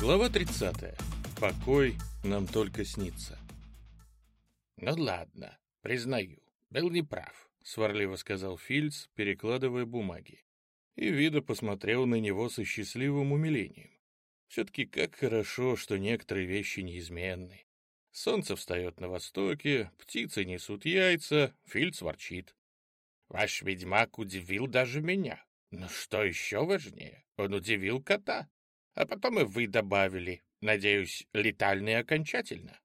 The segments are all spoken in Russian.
Глава 30. Покой нам только снится. «Ну ладно, признаю, был неправ», — сварливо сказал Фильц, перекладывая бумаги. И Вида посмотрел на него со счастливым умилением. Все-таки как хорошо, что некоторые вещи неизменны. Солнце встает на востоке, птицы несут яйца, Фильц ворчит. «Ваш ведьмак удивил даже меня. Но что еще важнее, он удивил кота. А потом и вы добавили, надеюсь, летальный окончательно».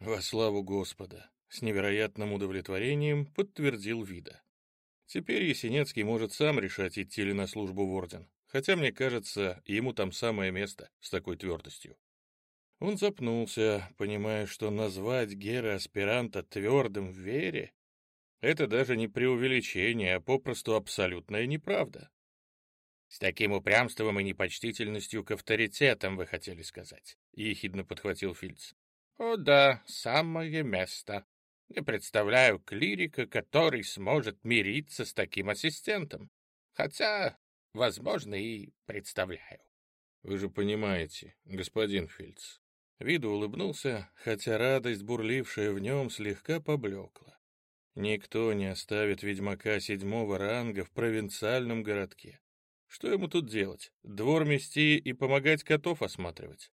«Во славу Господа!» — с невероятным удовлетворением подтвердил Вида. Теперь Есенецкий может сам решать, идти ли на службу в орден, хотя, мне кажется, ему там самое место с такой твердостью. Он запнулся, понимая, что назвать Гера-аспиранта твердым в вере — это даже не преувеличение, а попросту абсолютная неправда. «С таким упрямством и непочтительностью к авторитетам, вы хотели сказать», — ехидно подхватил Фильц. «О да, самое место. Не представляю клирика, который сможет мириться с таким ассистентом. Хотя, возможно, и представляю». «Вы же понимаете, господин Фильц». Виду улыбнулся, хотя радость, бурлившая в нем, слегка поблекла. Никто не оставит ведьмака седьмого ранга в провинциальном городке. Что ему тут делать? Двор мести и помогать котов осматривать?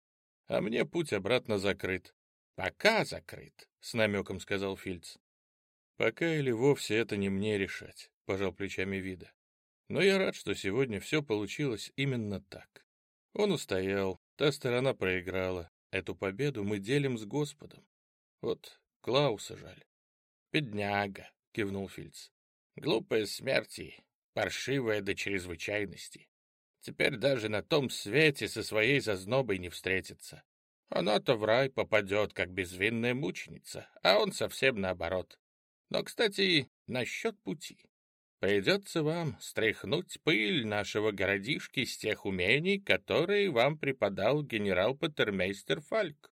А мне путь обратно закрыт. Пока закрыт, — с намеком сказал Фильц. Пока или вовсе это не мне решать, — пожал плечами Вида. Но я рад, что сегодня все получилось именно так. Он устоял, та сторона проиграла. Эту победу мы делим с Господом. Вот Клауса жаль. «Бедняга», — кивнул Фильц. «Глупая смерти паршивая до чрезвычайности. Теперь даже на том свете со своей зазнобой не встретится. Она-то в рай попадет, как безвинная мученица, а он совсем наоборот. Но, кстати, насчет пути. Придется вам стряхнуть пыль нашего городишки с тех умений, которые вам преподал генерал-патермейстер Фальк.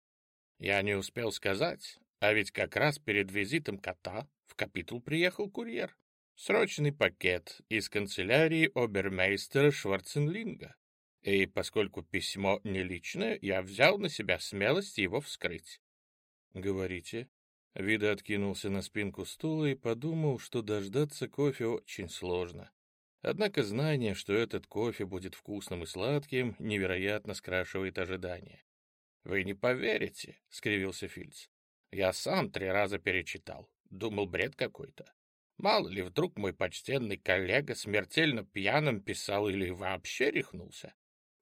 Я не успел сказать, а ведь как раз перед визитом кота в капитул приехал курьер. Срочный пакет из канцелярии обермейстера Шварценлинга. И поскольку письмо не личное, я взял на себя смелость его вскрыть. «Говорите». Вида откинулся на спинку стула и подумал, что дождаться кофе очень сложно. Однако знание, что этот кофе будет вкусным и сладким, невероятно скрашивает ожидания. «Вы не поверите», — скривился Фильц. «Я сам три раза перечитал. Думал, бред какой-то. Мало ли, вдруг мой почтенный коллега смертельно пьяным писал или вообще рехнулся.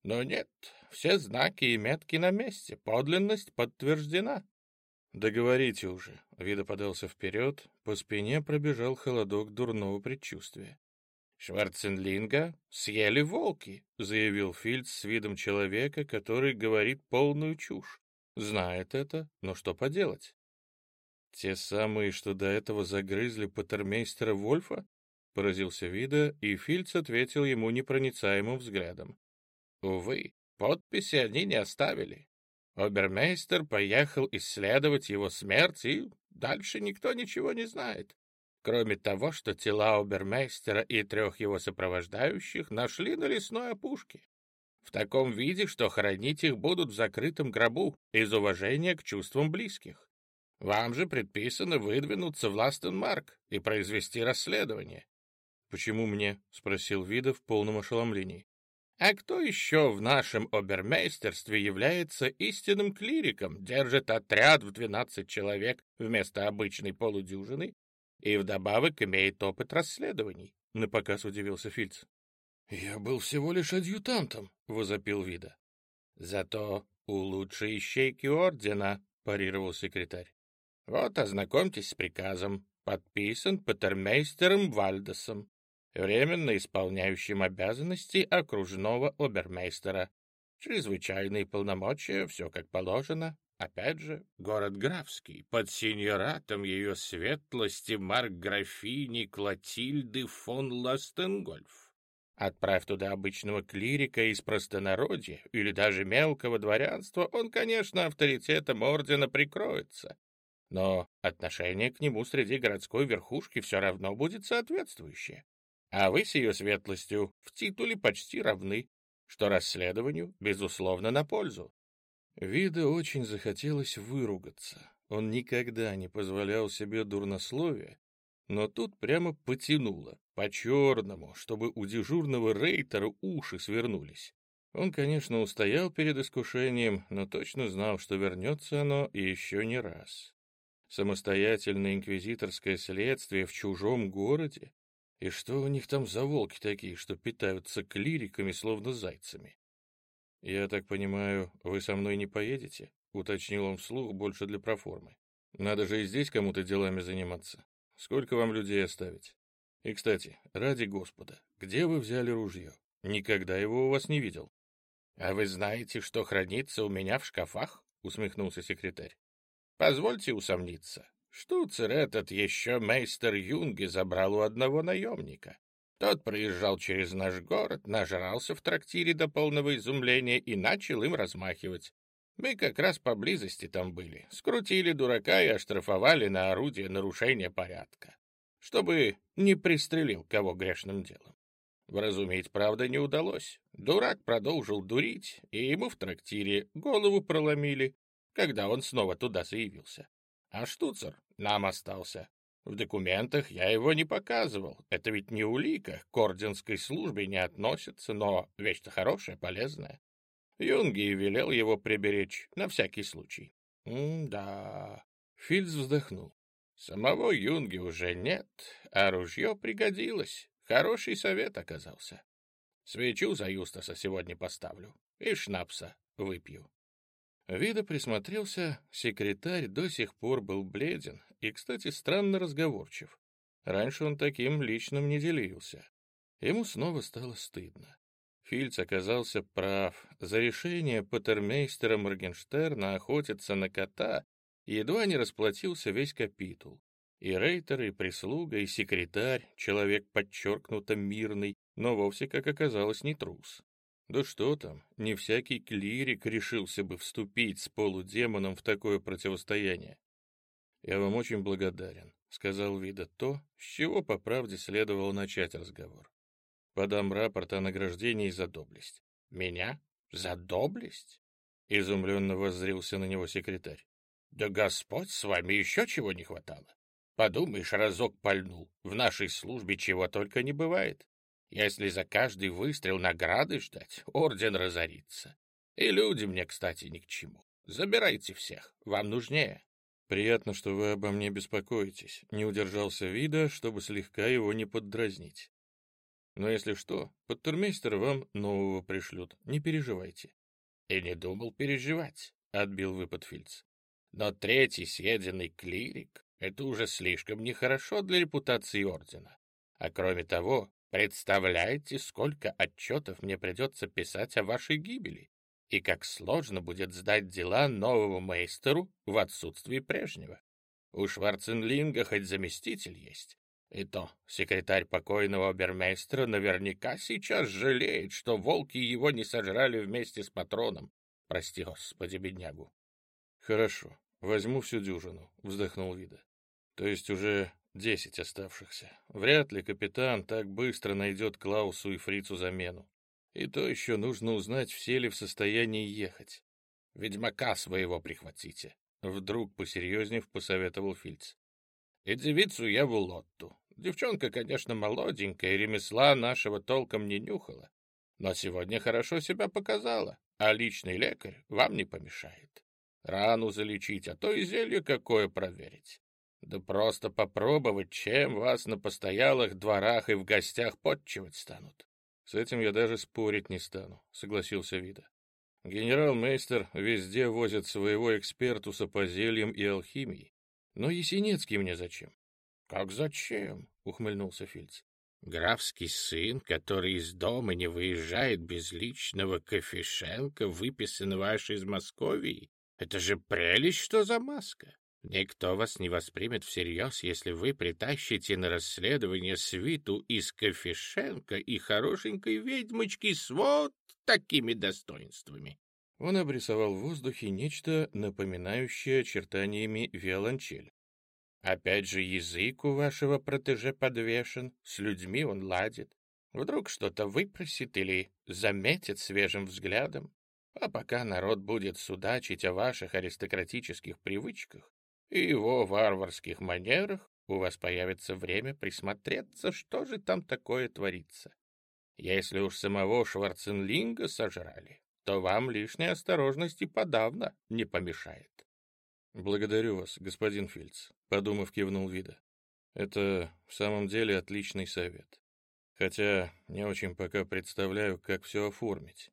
Но нет, все знаки и метки на месте, подлинность подтверждена. «Договорите уже», — Вида подался вперед, по спине пробежал холодок дурного предчувствия. «Шварценлинга съели волки», — заявил Фильд с видом человека, который говорит полную чушь. Знает это, но что поделать? «Те самые, что до этого загрызли патермейстера Вольфа?» — поразился Вида, и Фильц ответил ему непроницаемым взглядом. «Увы, подписи они не оставили. Обермейстер поехал исследовать его смерть, и дальше никто ничего не знает. Кроме того, что тела обермейстера и трех его сопровождающих нашли на лесной опушке. В таком виде, что хоронить их будут в закрытом гробу из уважения к чувствам близких. Вам же предписано выдвинуться в Ластенмарк и произвести расследование. — Почему мне? — спросил Вида в полном ошеломлении. — А кто еще в нашем обермейстерстве является истинным клириком, держит отряд в двенадцать человек вместо обычной полудюжины и вдобавок имеет опыт расследований? — напоказ удивился Фильц. — Я был всего лишь адъютантом, — возопил Вида. — Зато у лучшей ищейки ордена, — парировал секретарь. Вот, ознакомьтесь с приказом. Подписан патермейстером Вальдесом, временно исполняющим обязанности окружного обермейстера. Чрезвычайные полномочия, все как положено. Опять же, город Графский, под сеньоратом ее светлости марк-графини Клотильды фон Ластенгольф. Отправь туда обычного клирика из простонародья или даже мелкого дворянства, он, конечно, авторитетом ордена прикроется но отношение к нему среди городской верхушки все равно будет соответствующее. А вы с ее светлостью в титуле почти равны, что расследованию, безусловно, на пользу. Вида очень захотелось выругаться. Он никогда не позволял себе дурнословия, но тут прямо потянуло, по-черному, чтобы у дежурного рейтера уши свернулись. Он, конечно, устоял перед искушением, но точно знал, что вернется оно еще не раз. Самостоятельное инквизиторское следствие в чужом городе? И что у них там за волки такие, что питаются клириками, словно зайцами? «Я так понимаю, вы со мной не поедете?» — уточнил он вслух больше для проформы. «Надо же и здесь кому-то делами заниматься. Сколько вам людей оставить? И, кстати, ради Господа, где вы взяли ружье? Никогда его у вас не видел». «А вы знаете, что хранится у меня в шкафах?» — усмехнулся секретарь. «Позвольте усомниться. Штуцер этот еще мейстер Юнги забрал у одного наемника. Тот проезжал через наш город, нажрался в трактире до полного изумления и начал им размахивать. Мы как раз поблизости там были, скрутили дурака и оштрафовали на орудие нарушения порядка, чтобы не пристрелил кого грешным делом. Вразумить, правда, не удалось. Дурак продолжил дурить, и ему в трактире голову проломили, когда он снова туда заявился. А штуцер нам остался. В документах я его не показывал. Это ведь не улика, к орденской службе не относится, но вещь-то хорошая, полезная. Юнги велел его приберечь на всякий случай. М-да. Фильц вздохнул. Самого Юнги уже нет, а ружье пригодилось. Хороший совет оказался. Свечу за Юстаса сегодня поставлю и шнапса выпью. Вида присмотрелся, секретарь до сих пор был бледен и, кстати, странно разговорчив. Раньше он таким личным не делился. Ему снова стало стыдно. Фильц оказался прав. За решение патермейстера Моргенштерна охотиться на кота едва не расплатился весь капитул. И рейтер, и прислуга, и секретарь, человек подчеркнуто мирный, но вовсе, как оказалось, не трус. Да что там, не всякий клирик решился бы вступить с полудемоном в такое противостояние. «Я вам очень благодарен», — сказал Вида то, с чего по правде следовало начать разговор. «Подам рапорт о награждении за доблесть». «Меня? За доблесть?» — изумленно воззрился на него секретарь. «Да Господь с вами еще чего не хватало. Подумаешь, разок пальнул. В нашей службе чего только не бывает. Если за каждый выстрел награды ждать, орден разорится. И люди мне, кстати, ни к чему. Забирайте всех, вам нужнее. Приятно, что вы обо мне беспокоитесь. Не удержался вида, чтобы слегка его не поддразнить. Но если что, подтурмейстер вам нового пришлют, не переживайте. И не думал переживать, — отбил выпад Фильц. Но третий съеденный клирик — это уже слишком нехорошо для репутации ордена. А кроме того, Представляете, сколько отчетов мне придется писать о вашей гибели? И как сложно будет сдать дела новому мейстеру в отсутствии прежнего. У Шварценлинга хоть заместитель есть. И то секретарь покойного обермейстера наверняка сейчас жалеет, что волки его не сожрали вместе с патроном. Прости, господи, беднягу. Хорошо, возьму всю дюжину, вздохнул Вида. То есть уже Десять оставшихся. Вряд ли капитан так быстро найдет Клаусу и Фрицу замену. И то еще нужно узнать, все ли в состоянии ехать. Ведьмака своего прихватите. Вдруг, посерьезнев, посоветовал Фильц. И девицу я в Лотту. Девчонка, конечно, молоденькая, ремесла нашего толком не нюхала. Но сегодня хорошо себя показала, а личный лекарь вам не помешает. Рану залечить, а то и зелье какое проверить. Да просто попробовать, чем вас на постоялых дворах и в гостях подчивать станут. С этим я даже спорить не стану, согласился Вида. Генерал-мейстер везде возит своего экспертуса по зельям и алхимии. Но Есенецкий мне зачем? — Как зачем? — ухмыльнулся Фильц. — Графский сын, который из дома не выезжает без личного кофешенка, выписанного аж из Московии. Это же прелесть, что за маска! Никто вас не воспримет всерьез, если вы притащите на расследование свиту из Кофешенко и хорошенькой ведьмочки с вот такими достоинствами. Он обрисовал в воздухе нечто, напоминающее очертаниями виолончель. Опять же, язык у вашего протеже подвешен, с людьми он ладит. Вдруг что-то выпросит или заметит свежим взглядом. А пока народ будет судачить о ваших аристократических привычках и его варварских манерах, у вас появится время присмотреться, что же там такое творится. Если уж самого Шварценлинга сожрали, то вам лишняя осторожность и подавно не помешает. «Благодарю вас, господин Фильц», — подумав, кивнул Вида. «Это в самом деле отличный совет. Хотя не очень пока представляю, как все оформить.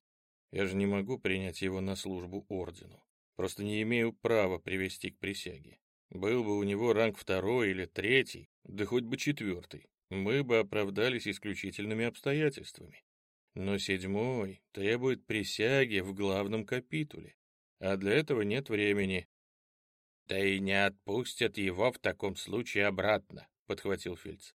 Я же не могу принять его на службу ордену. Просто не имею права привести к присяге. Был бы у него ранг второй или третий, да хоть бы четвертый, мы бы оправдались исключительными обстоятельствами. Но седьмой требует присяги в главном капитуле, а для этого нет времени. «Да и не отпустят его в таком случае обратно», — подхватил Фильц.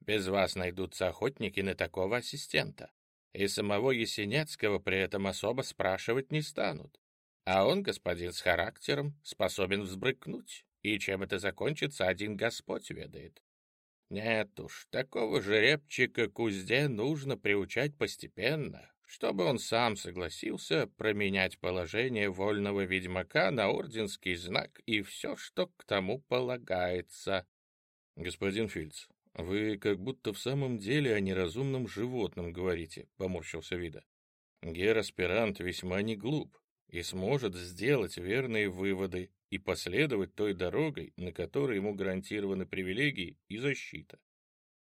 «Без вас найдутся охотники на такого ассистента, и самого Есенецкого при этом особо спрашивать не станут. А он, господин с характером, способен взбрыкнуть, и чем это закончится, один Господь ведает. Нет уж, такого жеребчика к узде нужно приучать постепенно, чтобы он сам согласился променять положение вольного ведьмака на орденский знак и все, что к тому полагается. Господин Фильц, вы как будто в самом деле о неразумном животном говорите, поморщился Вида. Гераспирант весьма не глуп и сможет сделать верные выводы и последовать той дорогой, на которой ему гарантированы привилегии и защита.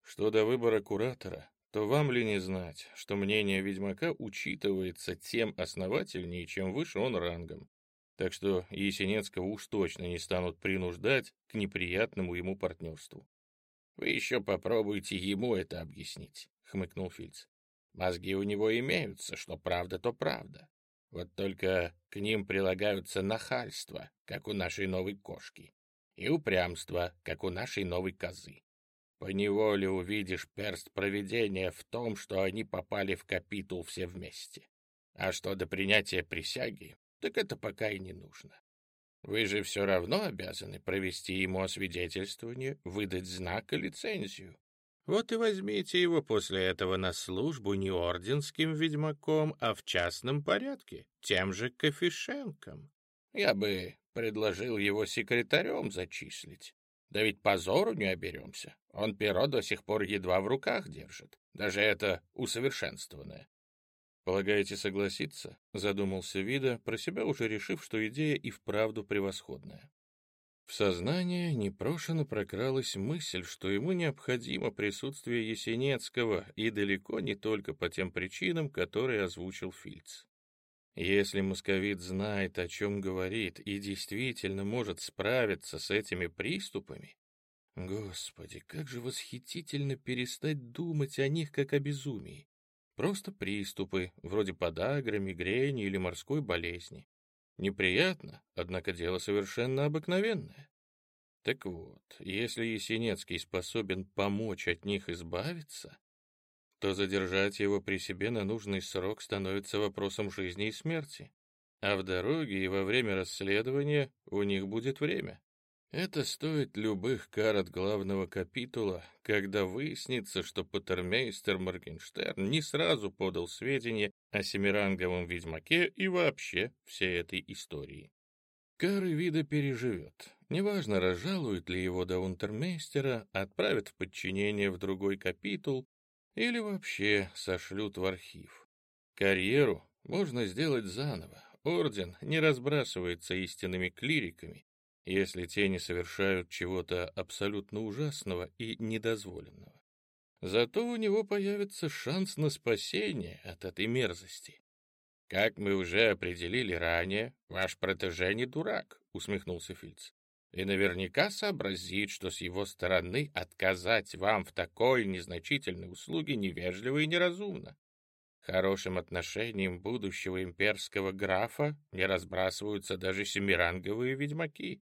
Что до выбора куратора, то вам ли не знать, что мнение ведьмака учитывается тем основательнее, чем выше он рангом. Так что Есенецкого уж точно не станут принуждать к неприятному ему партнерству. «Вы еще попробуйте ему это объяснить», — хмыкнул Фильц. «Мозги у него имеются, что правда, то правда. Вот только к ним прилагаются нахальство, как у нашей новой кошки, и упрямство, как у нашей новой козы. Поневоле увидишь перст проведения в том, что они попали в капитул все вместе. А что до принятия присяги, так это пока и не нужно. Вы же все равно обязаны провести ему освидетельствование, выдать знак и лицензию. Вот и возьмите его после этого на службу не орденским ведьмаком, а в частном порядке, тем же Кофешенком. Я бы предложил его секретарем зачислить. Да ведь позору не оберемся. Он перо до сих пор едва в руках держит. Даже это усовершенствованное. «Полагаете согласиться?» — задумался Вида, про себя уже решив, что идея и вправду превосходная. В сознание непрошено прокралась мысль, что ему необходимо присутствие Есенецкого, и далеко не только по тем причинам, которые озвучил Фильц. Если московит знает, о чем говорит, и действительно может справиться с этими приступами, Господи, как же восхитительно перестать думать о них как о безумии. Просто приступы, вроде подагры, мигрени или морской болезни. Неприятно, однако дело совершенно обыкновенное. Так вот, если Есенецкий способен помочь от них избавиться, то задержать его при себе на нужный срок становится вопросом жизни и смерти. А в дороге и во время расследования у них будет время. Это стоит любых кар от главного капитула, когда выяснится, что патермейстер Моргенштерн не сразу подал сведения о семиранговом ведьмаке и вообще всей этой истории. Кары вида переживет. Неважно, разжалуют ли его до унтермейстера, отправят в подчинение в другой капитул или вообще сошлют в архив. Карьеру можно сделать заново. Орден не разбрасывается истинными клириками, если те не совершают чего-то абсолютно ужасного и недозволенного. Зато у него появится шанс на спасение от этой мерзости. «Как мы уже определили ранее, ваш протеже не дурак», — усмехнулся Фильц. «И наверняка сообразит, что с его стороны отказать вам в такой незначительной услуге невежливо и неразумно. Хорошим отношением будущего имперского графа не разбрасываются даже семиранговые ведьмаки.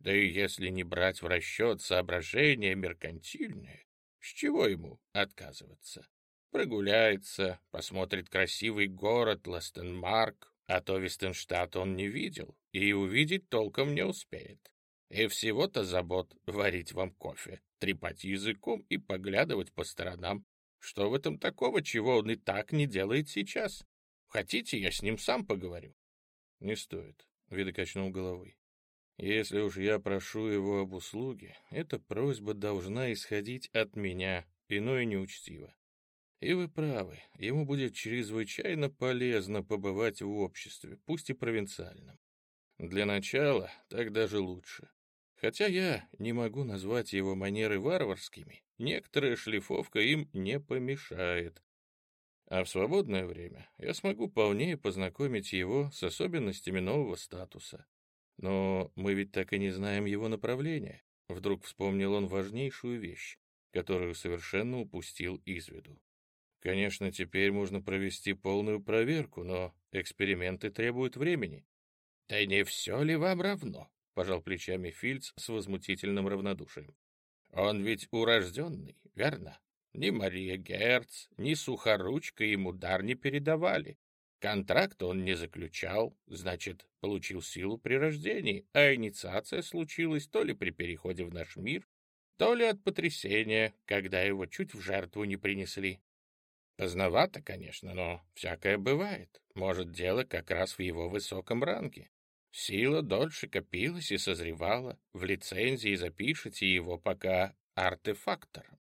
Да и если не брать в расчет соображения меркантильные, с чего ему отказываться? Прогуляется, посмотрит красивый город Ластенмарк, а то Вестенштадт он не видел и увидеть толком не успеет. И всего-то забот варить вам кофе, трепать языком и поглядывать по сторонам. Что в этом такого, чего он и так не делает сейчас? Хотите, я с ним сам поговорю?» «Не стоит», — Вида качнул головой. «Если уж я прошу его об услуге, эта просьба должна исходить от меня, иное неучтиво. И вы правы, ему будет чрезвычайно полезно побывать в обществе, пусть и провинциальном. Для начала так даже лучше. Хотя я не могу назвать его манеры варварскими, некоторая шлифовка им не помешает. А в свободное время я смогу полнее познакомить его с особенностями нового статуса. Но мы ведь так и не знаем его направления. Вдруг вспомнил он важнейшую вещь, которую совершенно упустил из виду. Конечно, теперь можно провести полную проверку, но эксперименты требуют времени. «Да не все ли вам равно?» — пожал плечами Фильц с возмутительным равнодушием. «Он ведь урожденный, верно? Ни Мария Герц, ни Сухоручка ему дар не передавали. Контракт он не заключал, значит, получил силу при рождении, а инициация случилась то ли при переходе в наш мир, то ли от потрясения, когда его чуть в жертву не принесли. Поздновато, конечно, но всякое бывает. Может, дело как раз в его высоком ранге. Сила дольше копилась и созревала. В лицензии запишите его пока артефактором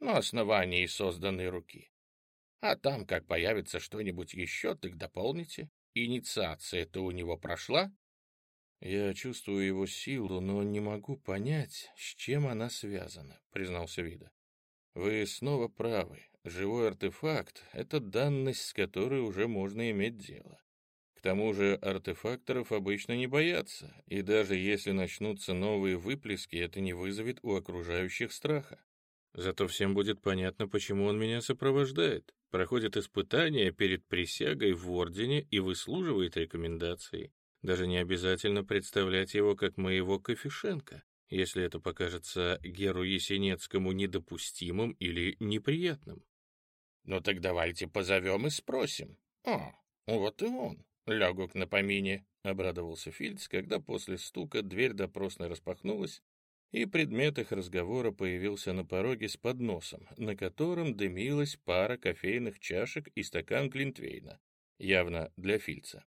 на основании созданной руки. А там, как появится что-нибудь еще, так дополните. Инициация-то у него прошла. Я чувствую его силу, но не могу понять, с чем она связана, признался Вида. Вы снова правы. Живой артефакт — это данность, с которой уже можно иметь дело. К тому же артефакторов обычно не боятся, и даже если начнутся новые выплески, это не вызовет у окружающих страха. Зато всем будет понятно, почему он меня сопровождает, проходит испытания перед присягой в Ордене и выслуживает рекомендации. Даже не обязательно представлять его как моего Кофешенко, если это покажется Геру Есенецкому недопустимым или неприятным. «Ну так давайте позовем и спросим. А, вот и он. «Лягу на помине», — обрадовался Фильдс, когда после стука дверь допросной распахнулась, и предмет их разговора появился на пороге с подносом, на котором дымилась пара кофейных чашек и стакан глинтвейна, явно для Фильца.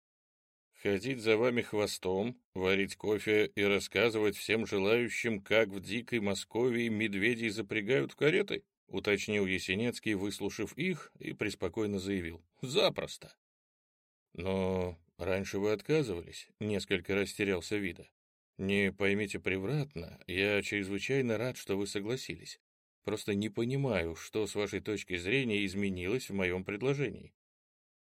«Ходить за вами хвостом, варить кофе и рассказывать всем желающим, как в дикой Москве медведей запрягают в кареты?» — уточнил Есенецкий, выслушав их, и преспокойно заявил. «Запросто». «Но раньше вы отказывались», — несколько растерялся вида. «Не поймите превратно, я чрезвычайно рад, что вы согласились. Просто не понимаю, что с вашей точки зрения изменилось в моем предложении».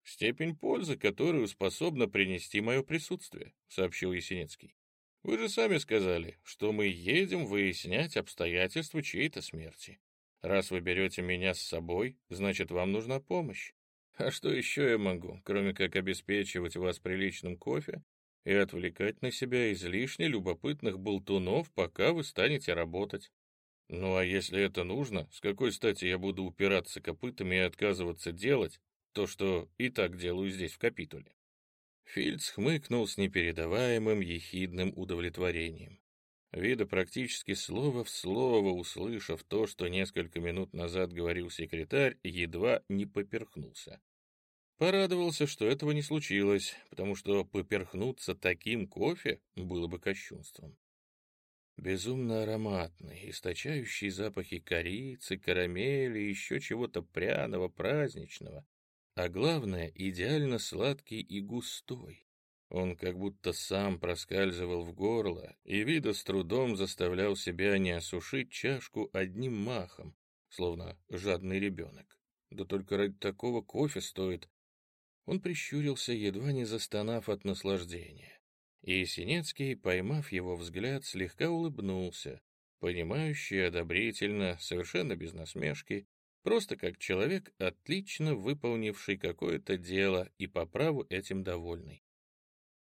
«Степень пользы, которую способно принести мое присутствие», — сообщил Есенинский. «Вы же сами сказали, что мы едем выяснять обстоятельства чьей-то смерти. Раз вы берете меня с собой, значит, вам нужна помощь. А что еще я могу, кроме как обеспечивать вас приличным кофе и отвлекать на себя излишне любопытных болтунов, пока вы станете работать? Ну а если это нужно, с какой стати я буду упираться копытами и отказываться делать то, что и так делаю здесь в капитуле? Фильдс хмыкнул с непередаваемым ехидным удовлетворением. Вида практически слово в слово, услышав то, что несколько минут назад говорил секретарь, едва не поперхнулся. Порадовался, что этого не случилось, потому что поперхнуться таким кофе было бы кощунством. Безумно ароматный, источающий запахи корицы, карамели и еще чего-то пряного, праздничного. А главное, идеально сладкий и густой. Он как будто сам проскальзывал в горло, и вида с трудом заставлял себя не осушить чашку одним махом, словно жадный ребенок. Да только ради такого кофе стоит. Он прищурился, едва не застонав от наслаждения. И Синецкий, поймав его взгляд, слегка улыбнулся, понимающий одобрительно, совершенно без насмешки, просто как человек, отлично выполнивший какое-то дело и по праву этим довольный.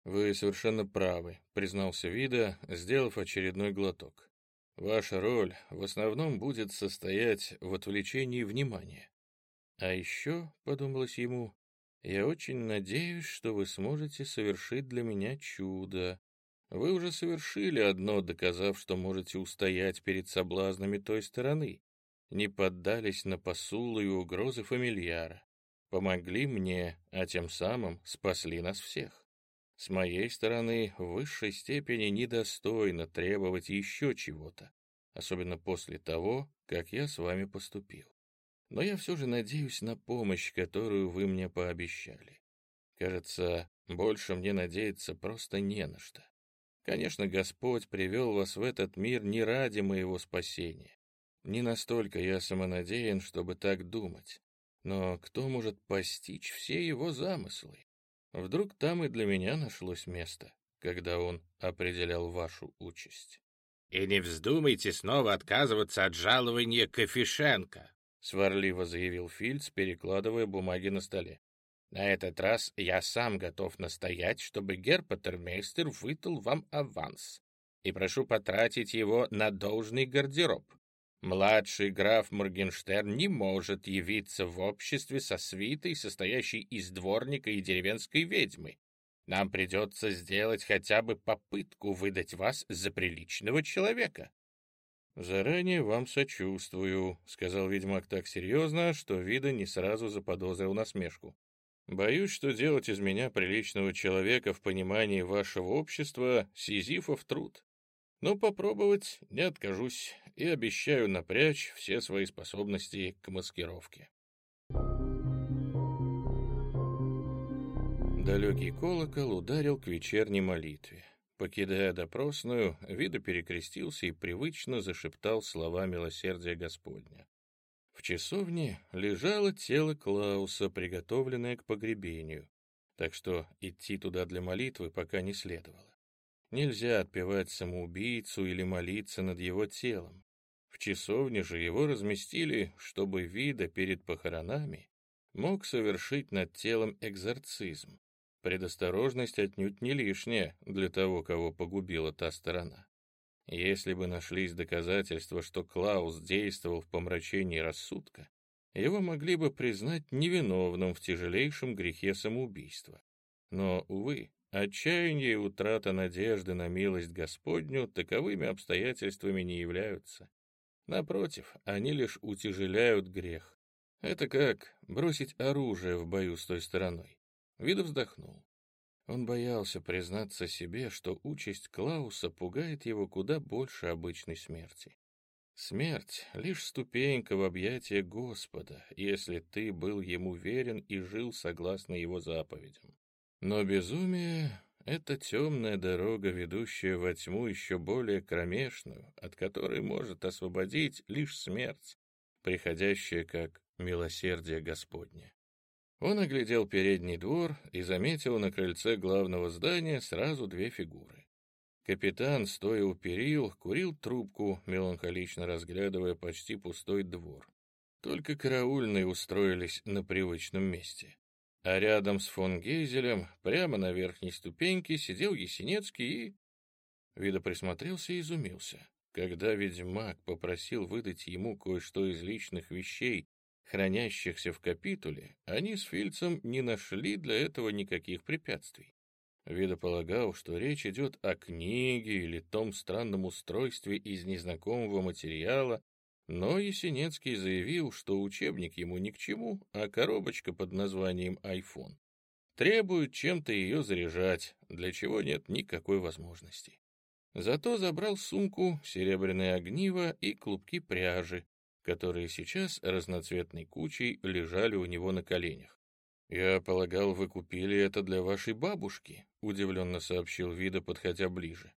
«Вы совершенно правы», — признался Вида, сделав очередной глоток. «Ваша роль в основном будет состоять в отвлечении внимания. А еще, — подумалось ему, — я очень надеюсь, что вы сможете совершить для меня чудо. Вы уже совершили одно, доказав, что можете устоять перед соблазнами той стороны, не поддались на посулы и угрозы фамильяра. помогли мне, а тем самым спасли нас всех. С моей стороны, в высшей степени недостойно требовать еще чего-то, особенно после того, как я с вами поступил. Но я все же надеюсь на помощь, которую вы мне пообещали. Кажется, больше мне надеяться просто не на что. Конечно, Господь привел вас в этот мир не ради моего спасения. Не настолько я самонадеян, чтобы так думать. Но кто может постичь все его замыслы? Вдруг там и для меня нашлось место, когда он определял вашу участь. — И не вздумайте снова отказываться от жалования Кофишенко, — сварливо заявил Фильц, перекладывая бумаги на столе. На этот раз я сам готов настоять, чтобы герпатермейстер выдал вам аванс, и прошу потратить его на должный гардероб. Младший граф Моргенштерн не может явиться в обществе со свитой, состоящей из дворника и деревенской ведьмы. Нам придется сделать хотя бы попытку выдать вас за приличного человека. «Заранее вам сочувствую», — сказал ведьмак так серьезно, что Вида не сразу заподозрил насмешку. Боюсь, что делать из меня приличного человека в понимании вашего общества — сизифов труд. Но попробовать не откажусь и обещаю напрячь все свои способности к маскировке. Далекий колокол ударил к вечерней молитве. Покидая допросную, Вида перекрестился и привычно зашептал слова милосердия Господня. В часовне лежало тело Клауса, приготовленное к погребению, так что идти туда для молитвы пока не следовало. Нельзя отпевать самоубийцу или молиться над его телом. В часовне же его разместили, чтобы вида перед похоронами мог совершить над телом экзорцизм. Предосторожность отнюдь не лишняя для того, кого погубила та сторона. Если бы нашлись доказательства, что Клаус действовал в помрачении рассудка, его могли бы признать невиновным в тяжелейшем грехе самоубийства. Но, увы, отчаяние и утрата надежды на милость Господню таковыми обстоятельствами не являются. Напротив, они лишь утяжеляют грех. Это как бросить оружие в бою с той стороной. Вида вздохнул. Он боялся признаться себе, что участь Клауса пугает его куда больше обычной смерти. Смерть — лишь ступенька в объятия Господа, если ты был ему верен и жил согласно его заповедям. Но безумие — это темная дорога, ведущая во тьму еще более кромешную, от которой может освободить лишь смерть, приходящая как милосердие Господне. Он оглядел передний двор и заметил на крыльце главного здания сразу две фигуры. Капитан, стоя у перил, курил трубку, меланхолично разглядывая почти пустой двор. Только караульные устроились на привычном месте. А рядом с фон Гейзелем, прямо на верхней ступеньке, сидел Есенецкий и... Вида присмотрелся и изумился. Когда ведьмак попросил выдать ему кое-что из личных вещей, хранящихся в капитуле, они с Фильцем не нашли для этого никаких препятствий. Вида полагал, что речь идет о книге или том странном устройстве из незнакомого материала, но Есенецкий заявил, что учебник ему ни к чему, а коробочка под названием iPhone требует чем-то ее заряжать, для чего нет никакой возможности. Зато забрал сумку, серебряное огниво и клубки пряжи, которые сейчас разноцветной кучей лежали у него на коленях. «Я полагал, вы купили это для вашей бабушки», — удивленно сообщил Вида, подходя ближе.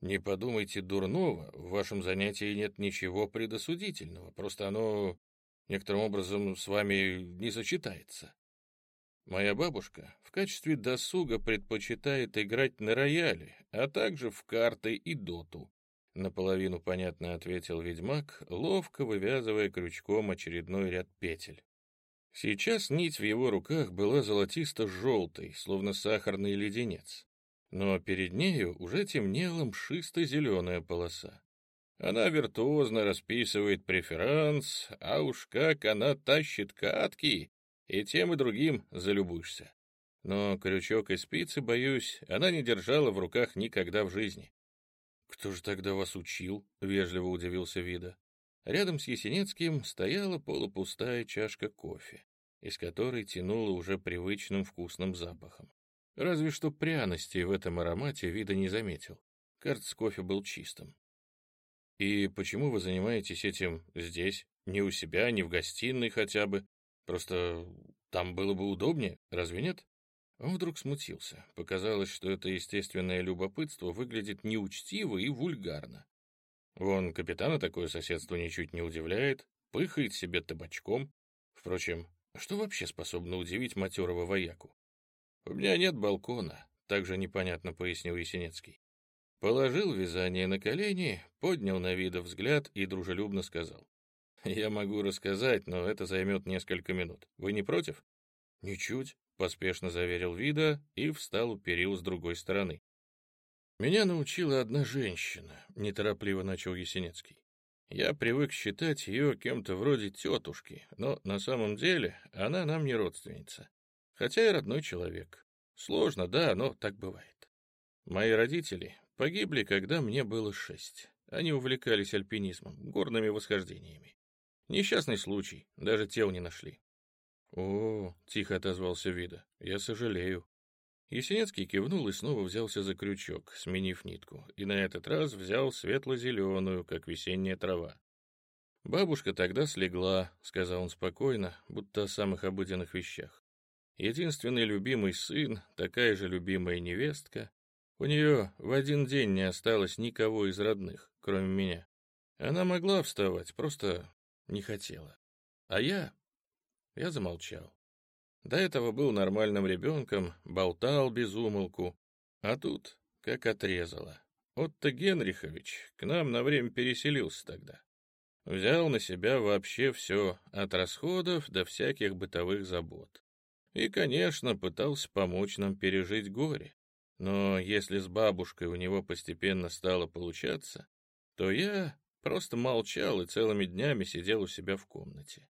«Не подумайте дурного, в вашем занятии нет ничего предосудительного, просто оно некоторым образом с вами не сочетается. Моя бабушка в качестве досуга предпочитает играть на рояле, а также в карты и доту. Наполовину понятно ответил ведьмак, ловко вывязывая крючком очередной ряд петель. Сейчас нить в его руках была золотисто-желтой, словно сахарный леденец. Но перед нею уже темнела мшисто-зеленая полоса. Она виртуозно расписывает преферанс, а уж как она тащит катки, и тем и другим залюбуешься. Но крючок и спицы, боюсь, она не держала в руках никогда в жизни. «Кто же тогда вас учил?» — вежливо удивился Вида. Рядом с Есенинским стояла полупустая чашка кофе. из которой тянуло уже привычным вкусным запахом. Разве что пряностей в этом аромате вида не заметил. Кажется, кофе был чистым. «И почему вы занимаетесь этим здесь? Не у себя, не в гостиной хотя бы? Просто там было бы удобнее, разве нет?» Он вдруг смутился. Показалось, что это естественное любопытство выглядит неучтиво и вульгарно. Вон капитана такое соседство ничуть не удивляет, пыхает себе табачком. Впрочем, что вообще способно удивить матерого вояку? «У меня нет балкона», — также непонятно пояснил Есенецкий. Положил вязание на колени, поднял на вида взгляд и дружелюбно сказал. «Я могу рассказать, но это займет несколько минут. Вы не против?» «Ничуть», — поспешно заверил вида и встал у перил с другой стороны. «Меня научила одна женщина», — неторопливо начал Есенецкий. «Я привык считать ее кем-то вроде тетушки, но на самом деле она нам не родственница хотя и родной человек. Сложно, да, но так бывает. Мои родители погибли, когда мне было шесть. Они увлекались альпинизмом, горными восхождениями. Несчастный случай, даже тел не нашли. «О, — тихо отозвался Вида, — я сожалею». Есенинский кивнул и снова взялся за крючок, сменив нитку, и на этот раз взял светло-зеленую, как весенняя трава. «Бабушка тогда слегла», — сказал он спокойно, будто о самых обыденных вещах. Единственный любимый сын, такая же любимая невестка. У нее в один день не осталось никого из родных, кроме меня. Она могла вставать, просто не хотела. А я... Я замолчал. До этого был нормальным ребенком, болтал без умолку. А тут как отрезало. Отто Генрихович к нам на время переселился тогда. Взял на себя вообще все, от расходов до всяких бытовых забот. И, конечно, пытался помочь нам пережить горе. Но если с бабушкой у него постепенно стало получаться, то я просто молчал и целыми днями сидел у себя в комнате.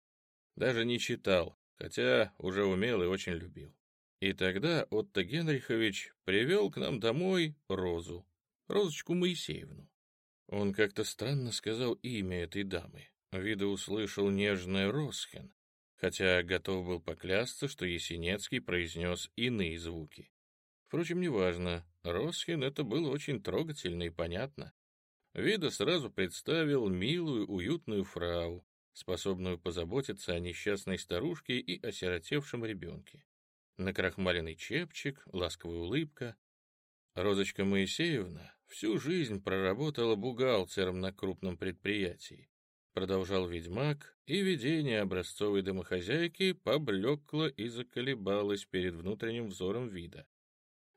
Даже не читал, хотя уже умел и очень любил. И тогда Отто Генрихович привел к нам домой Розу, Розочку Моисеевну. Он как-то странно сказал имя этой дамы. Вида услышал нежное Росхен, хотя готов был поклясться, что Есенецкий произнес иные звуки. Впрочем, неважно, Росхин это было очень трогательно и понятно. Вида сразу представил милую, уютную фрау, способную позаботиться о несчастной старушке и осиротевшем ребенке. Накрахмаленный чепчик, ласковая улыбка. Розочка Моисеевна всю жизнь проработала бухгалтером на крупном предприятии. Продолжал ведьмак, и видение образцовой домохозяйки поблекло и заколебалось перед внутренним взором вида.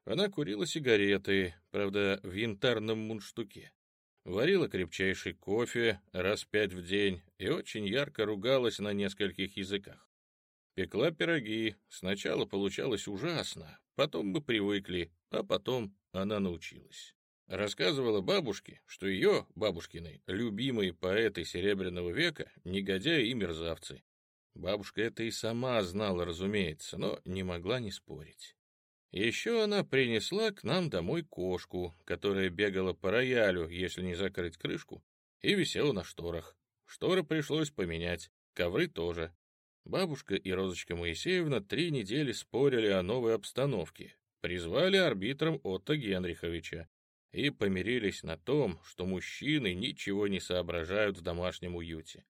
Она курила сигареты, правда, в янтарном мундштуке. Варила крепчайший кофе раз пять в день и очень ярко ругалась на нескольких языках. Пекла пироги, сначала получалось ужасно, потом мы привыкли, а потом она научилась. Рассказывала бабушке, что ее, бабушкины, любимые поэты Серебряного века — негодяи и мерзавцы. Бабушка это и сама знала, разумеется, но не могла не спорить. Еще она принесла к нам домой кошку, которая бегала по роялю, если не закрыть крышку, и висела на шторах. Шторы пришлось поменять, ковры тоже. Бабушка и Розочка Моисеевна три недели спорили о новой обстановке, призвали арбитром Отто Генриховича и помирились на том, что мужчины ничего не соображают в домашнем уюте.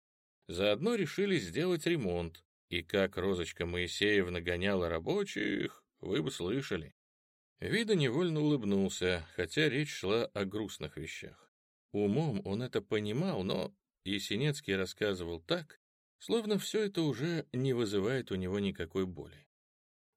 Заодно решили сделать ремонт, и как Розочка Моисеевна гоняла рабочих, вы бы слышали. Вида невольно улыбнулся, хотя речь шла о грустных вещах. Умом он это понимал, но Есенецкий рассказывал так, словно все это уже не вызывает у него никакой боли.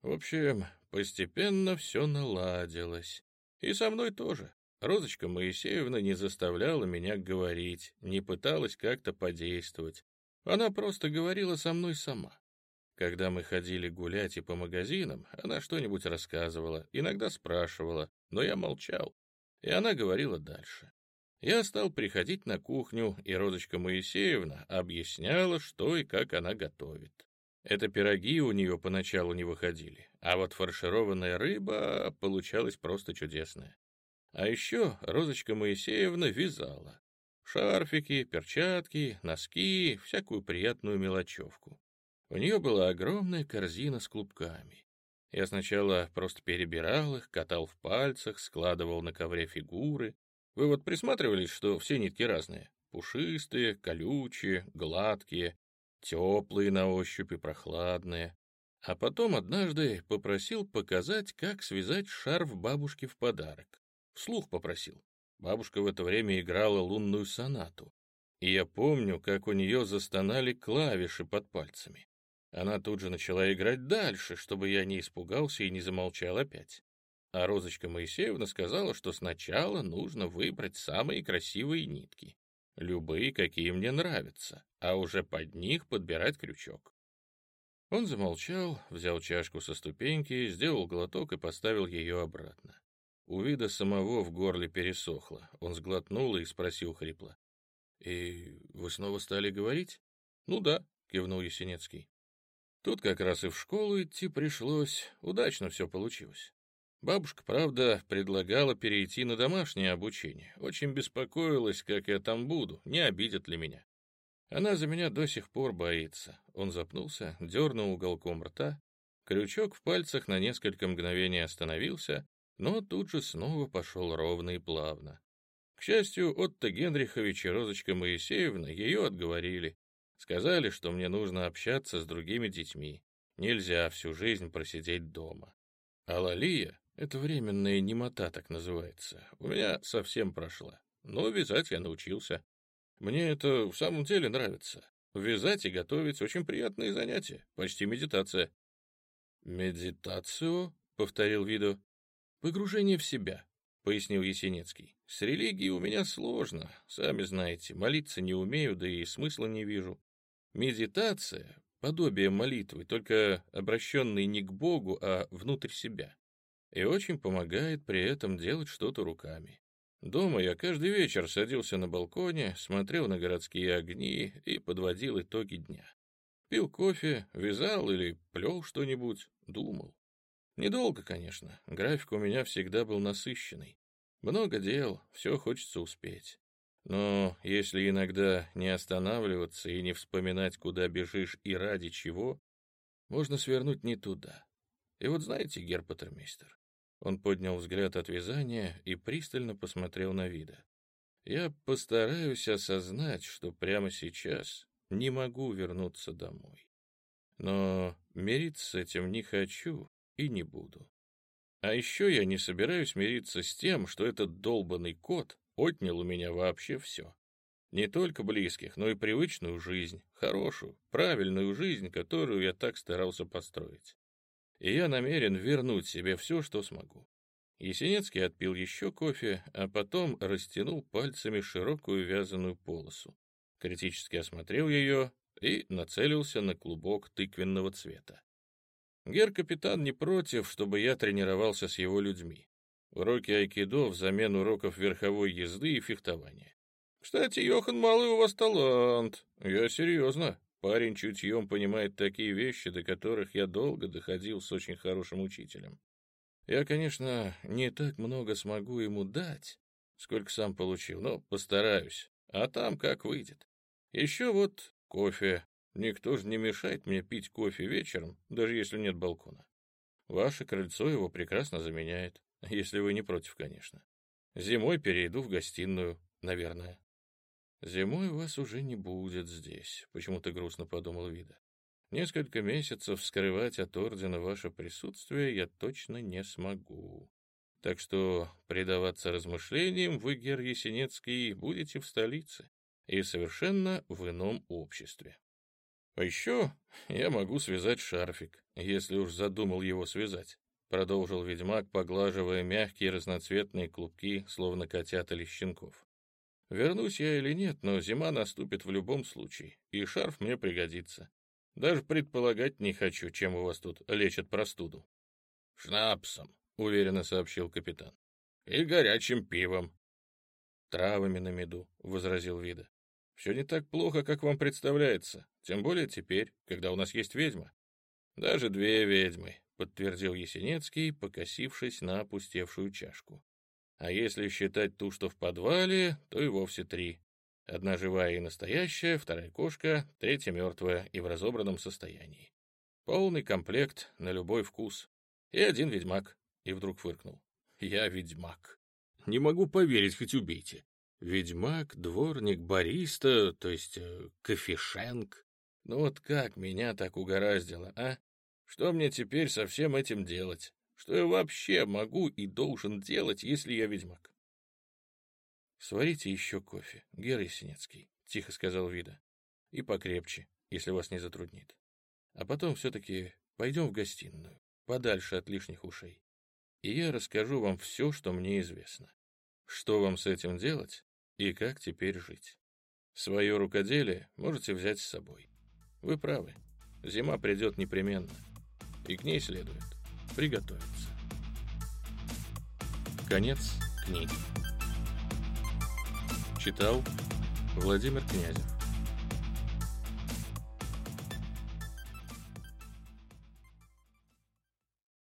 В общем, постепенно все наладилось. И со мной тоже. Розочка Моисеевна не заставляла меня говорить, не пыталась как-то подействовать. Она просто говорила со мной сама. Когда мы ходили гулять и по магазинам, она что-нибудь рассказывала, иногда спрашивала, но я молчал, и она говорила дальше. Я стал приходить на кухню, и Розочка Моисеевна объясняла, что и как она готовит. Это пироги у нее поначалу не выходили, а вот фаршированная рыба получалась просто чудесная. А еще Розочка Моисеевна вязала. Шарфики, перчатки, носки, всякую приятную мелочевку. У нее была огромная корзина с клубками. Я сначала просто перебирал их, катал в пальцах, складывал на ковре фигуры. Вы вот присматривались, что все нитки разные? Пушистые, колючие, гладкие, теплые на ощупь и прохладные. А потом однажды попросил показать, как связать шарф бабушке в подарок. Вслух попросил. Бабушка в это время играла лунную сонату. И я помню, как у нее застонали клавиши под пальцами. Она тут же начала играть дальше, чтобы я не испугался и не замолчал опять. А Розочка Моисеевна сказала, что сначала нужно выбрать самые красивые нитки. Любые, какие мне нравятся, а уже под них подбирать крючок. Он замолчал, взял чашку со ступеньки, сделал глоток и поставил ее обратно. У вида самого в горле пересохло. Он сглотнул и спросил хрипло. — И вы снова стали говорить? — Ну да, — кивнул Есенецкий. Тут как раз и в школу идти пришлось, удачно все получилось. Бабушка, правда, предлагала перейти на домашнее обучение, очень беспокоилась, как я там буду, не обидят ли меня. Она за меня до сих пор боится. Он запнулся, дернул уголком рта, крючок в пальцах на несколько мгновений остановился, но тут же снова пошел ровно и плавно. К счастью, Отто Генрихович и Розочка Моисеевна ее отговорили. Сказали, что мне нужно общаться с другими детьми. Нельзя всю жизнь просидеть дома. А Лалия — это временная немота, так называется. У меня совсем прошла. Но вязать я научился. Мне это в самом деле нравится. Вязать и готовить — очень приятные занятия, почти медитация. «Медитацию?» — повторил Видо. «Погружение в себя», — пояснил Есенинский. «С религией у меня сложно, сами знаете, молиться не умею, да и смысла не вижу. Медитация — подобие молитвы, только обращенной не к Богу, а внутрь себя. И очень помогает при этом делать что-то руками. Дома я каждый вечер садился на балконе, смотрел на городские огни и подводил итоги дня. Пил кофе, вязал или плел что-нибудь, думал. Недолго, конечно, график у меня всегда был насыщенный. Много дел, все хочется успеть. Но если иногда не останавливаться и не вспоминать, куда бежишь и ради чего, можно свернуть не туда. И вот знаете, герпатермейстер, он поднял взгляд от вязания и пристально посмотрел на вида. Я постараюсь осознать, что прямо сейчас не могу вернуться домой. Но мириться с этим не хочу и не буду. А еще я не собираюсь мириться с тем, что этот долбанный кот отнял у меня вообще все. Не только близких, но и привычную жизнь, хорошую, правильную жизнь, которую я так старался построить. И я намерен вернуть себе все, что смогу. Есенинский отпил еще кофе, а потом растянул пальцами широкую вязаную полосу, критически осмотрел ее и нацелился на клубок тыквенного цвета. Гер-капитан не против, чтобы я тренировался с его людьми. Уроки айкидо взамен уроков верховой езды и фехтования. Кстати, Йохан, малый у вас талант. Я серьезно. Парень чутьем понимает такие вещи, до которых я долго доходил с очень хорошим учителем. Я, конечно, не так много смогу ему дать, сколько сам получил, но постараюсь. А там как выйдет. Еще вот кофе. Никто же не мешает мне пить кофе вечером, даже если нет балкона. Ваше крыльцо его прекрасно заменяет, если вы не против, конечно. Зимой перейду в гостиную, наверное. Зимой вас уже не будет здесь, почему-то грустно подумал Вида. Несколько месяцев скрывать от ордена ваше присутствие я точно не смогу. Так что предаваться размышлениям вы, Гер Есенецкий, будете в столице и совершенно в ином обществе. А еще я могу связать шарфик, если уж задумал его связать, продолжил ведьмак, поглаживая мягкие разноцветные клубки, словно котят или щенков. Вернусь я или нет, но зима наступит в любом случае, и шарф мне пригодится. Даже предполагать не хочу, чем у вас тут лечат простуду. — Шнапсом, — уверенно сообщил капитан. — И горячим пивом. — Травами на меду, — возразил Вида. Все не так плохо, как вам представляется, тем более теперь, когда у нас есть ведьма. Даже две ведьмы, подтвердил Есенецкий, покосившись на опустевшую чашку. А если считать ту, что в подвале, то и вовсе три. Одна живая и настоящая, вторая кошка, третья мертвая и в разобранном состоянии. Полный комплект на любой вкус. И один ведьмак. И вдруг фыркнул. Я ведьмак. Не могу поверить, хоть убейте. Ведьмак, дворник, бариста, то есть э, кофешенк. Ну вот как меня так угораздило, а? Что мне теперь со всем этим делать? Что я вообще могу и должен делать, если я ведьмак? «Сварите еще кофе, Гера Синецкий», — тихо сказал Вида. «И покрепче, если вас не затруднит. А потом все-таки пойдем в гостиную, подальше от лишних ушей. И я расскажу вам все, что мне известно. Что вам с этим делать и как теперь жить. Свое рукоделие можете взять с собой. Вы правы, зима придет непременно, и к ней следует приготовиться. Конец книги. Читал Владимир Князев